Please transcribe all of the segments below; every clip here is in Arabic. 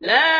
لا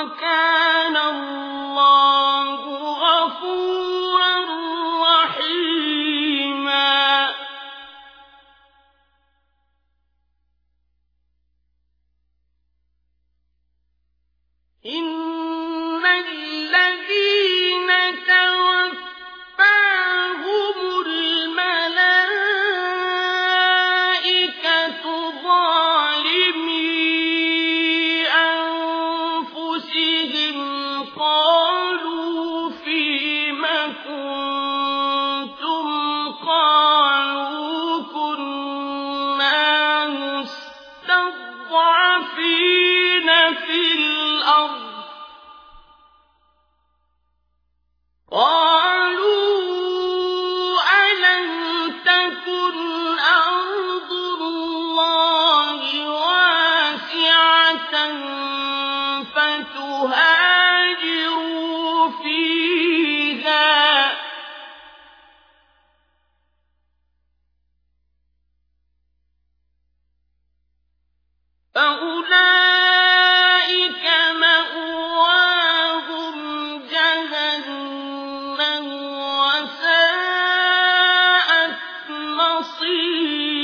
وكان الله فأولئك مأواهم جهنم وساءت مصيرا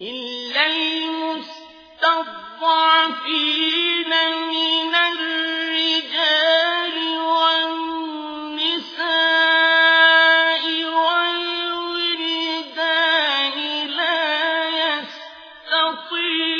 إلا المستضعفين من الناس عطية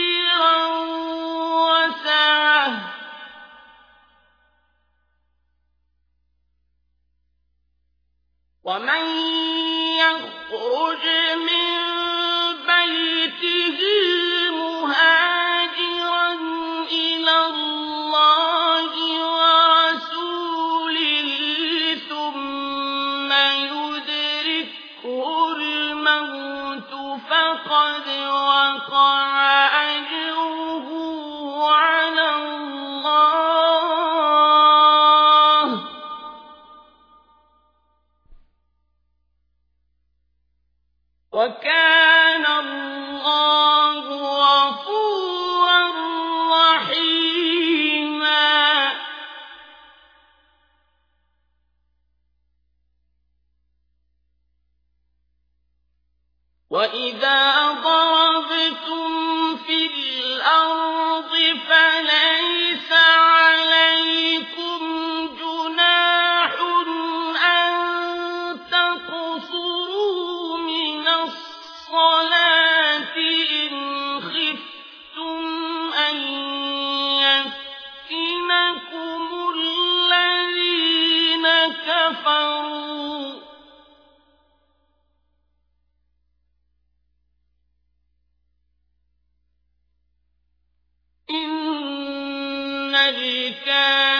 يخرج من بيته مهاجرا إلى الله ورسوله ثم يدركه الموت فقد وقع وإذا في الأرض فليس عليكم جناح أن تقصروا من الصلاة إن خفتم أن الذين كفروا إن